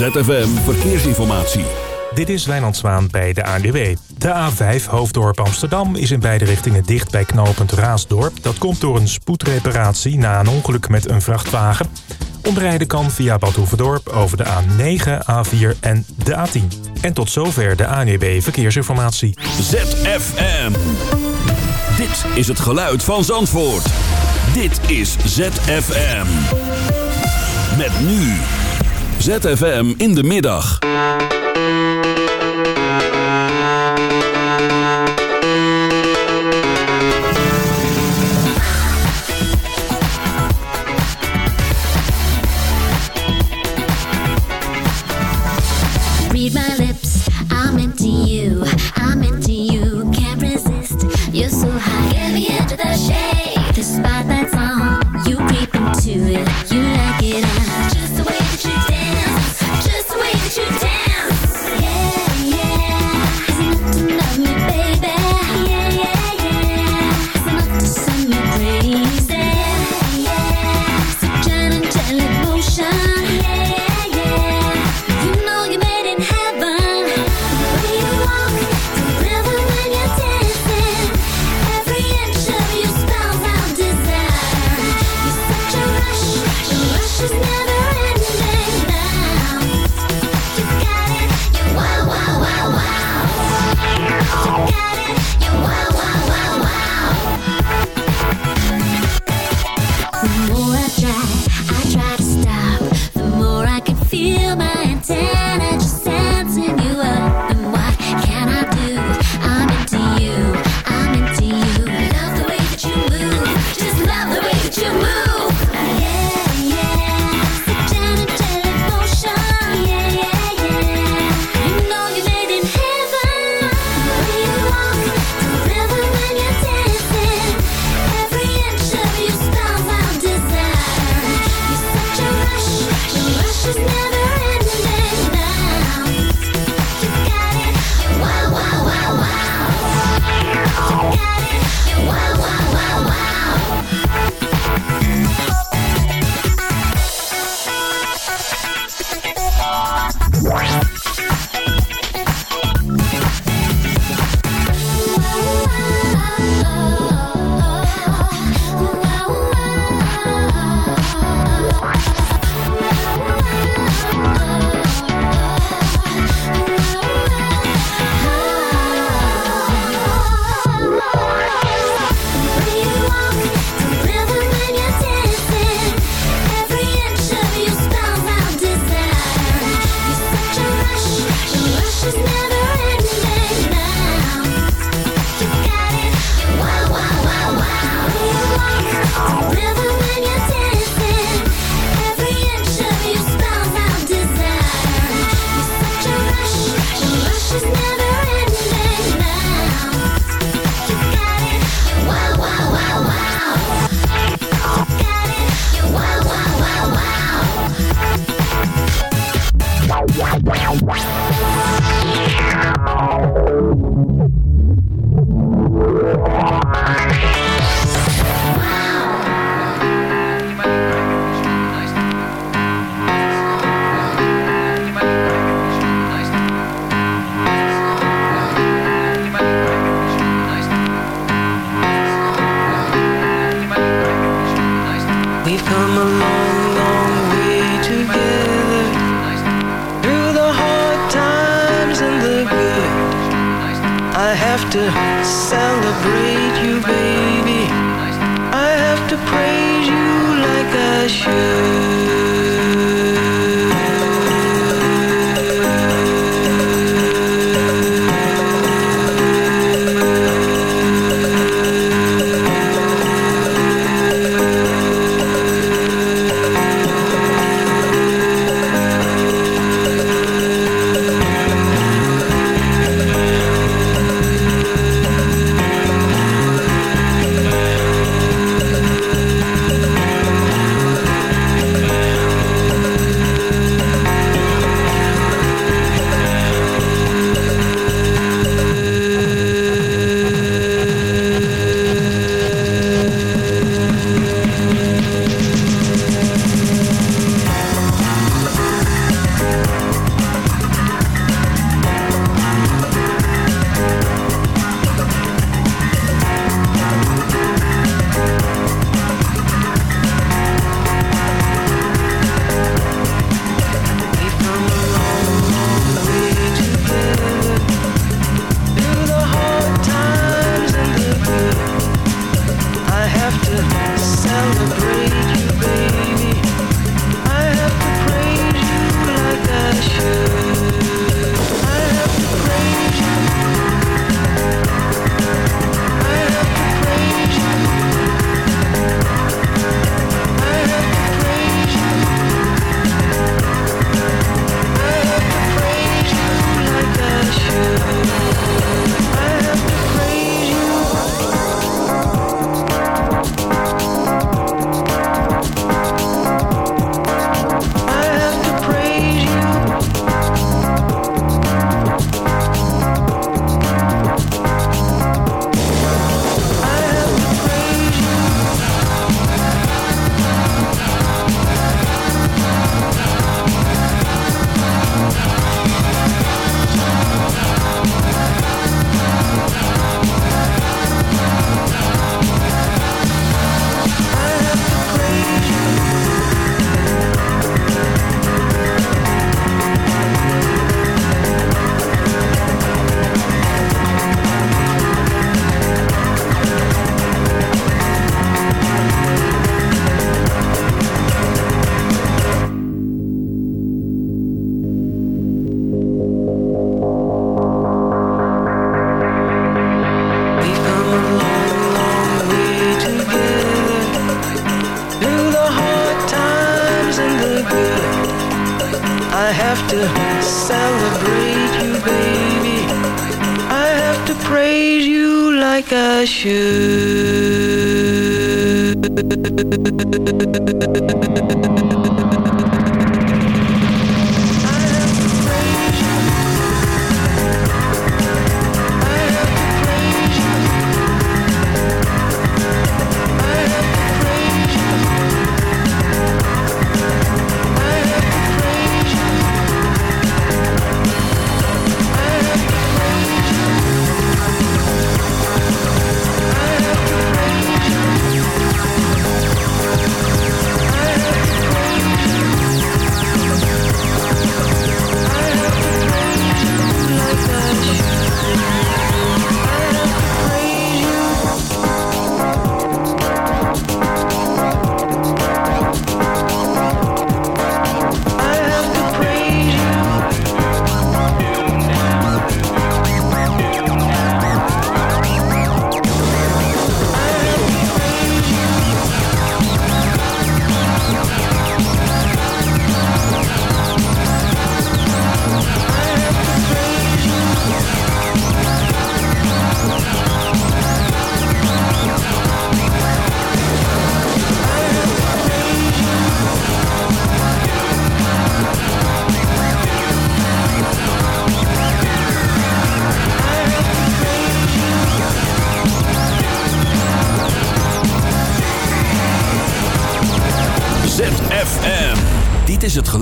ZFM Verkeersinformatie. Dit is Wijnand Zwaan bij de ANWB. De A5 Hoofddorp Amsterdam is in beide richtingen dicht bij knooppunt Raasdorp. Dat komt door een spoedreparatie na een ongeluk met een vrachtwagen. Omrijden kan via Badhoevedorp over de A9, A4 en de A10. En tot zover de ANWB Verkeersinformatie. ZFM. Dit is het geluid van Zandvoort. Dit is ZFM. Met nu... ZFM in de middag.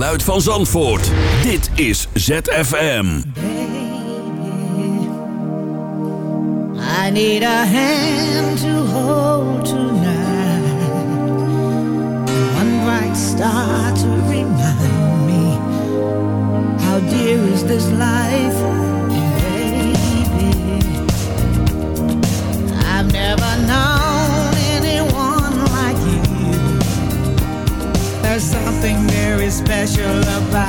geluid van Zandvoort. Dit is ZFM. Baby, I need a hand to lullaby.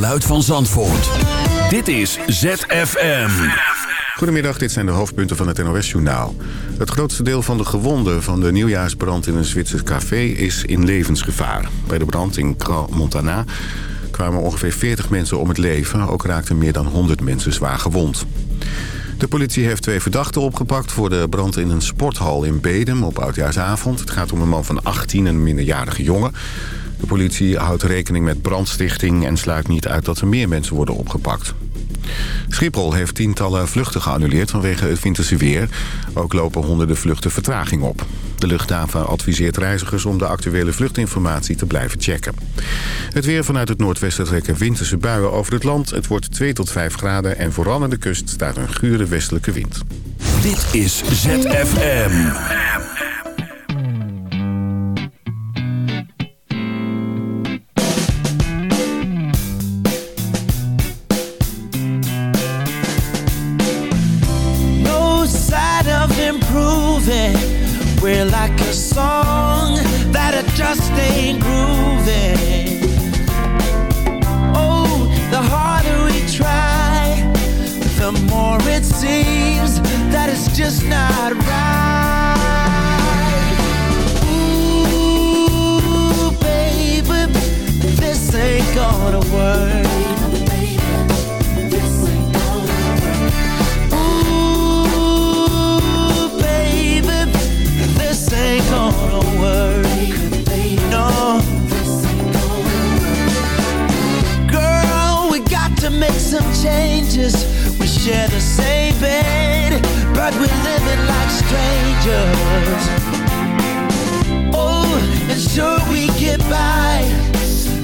Geluid van Zandvoort. Dit is ZFM. Goedemiddag, dit zijn de hoofdpunten van het NOS-journaal. Het grootste deel van de gewonden van de nieuwjaarsbrand in een Zwitsers café is in levensgevaar. Bij de brand in Grand Montana kwamen ongeveer 40 mensen om het leven. Ook raakten meer dan 100 mensen zwaar gewond. De politie heeft twee verdachten opgepakt voor de brand in een sporthal in Bedem op Oudjaarsavond. Het gaat om een man van 18 en een minderjarige jongen. De politie houdt rekening met brandstichting en sluit niet uit dat er meer mensen worden opgepakt. Schiphol heeft tientallen vluchten geannuleerd vanwege het winterse weer. Ook lopen honderden vluchten vertraging op. De luchthaven adviseert reizigers om de actuele vluchtinformatie te blijven checken. Het weer vanuit het noordwesten trekken winterse buien over het land. Het wordt 2 tot 5 graden en vooral aan de kust staat een gure westelijke wind. Dit is ZFM.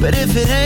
But if it ain't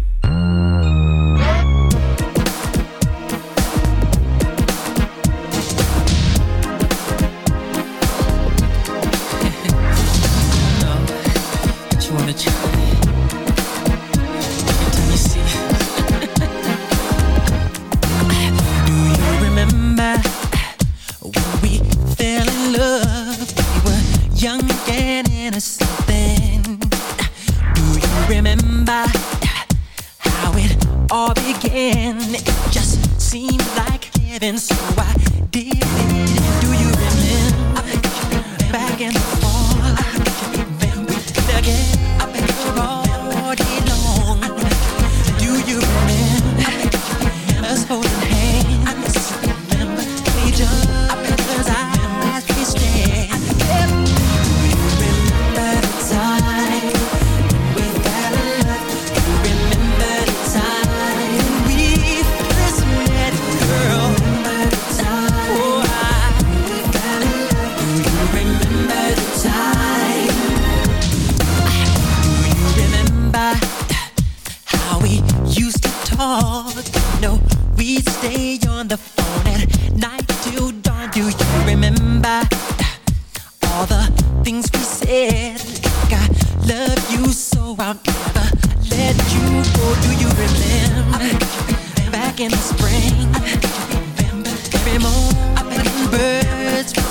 Never let you go. Do you remember back in the spring? Morning birds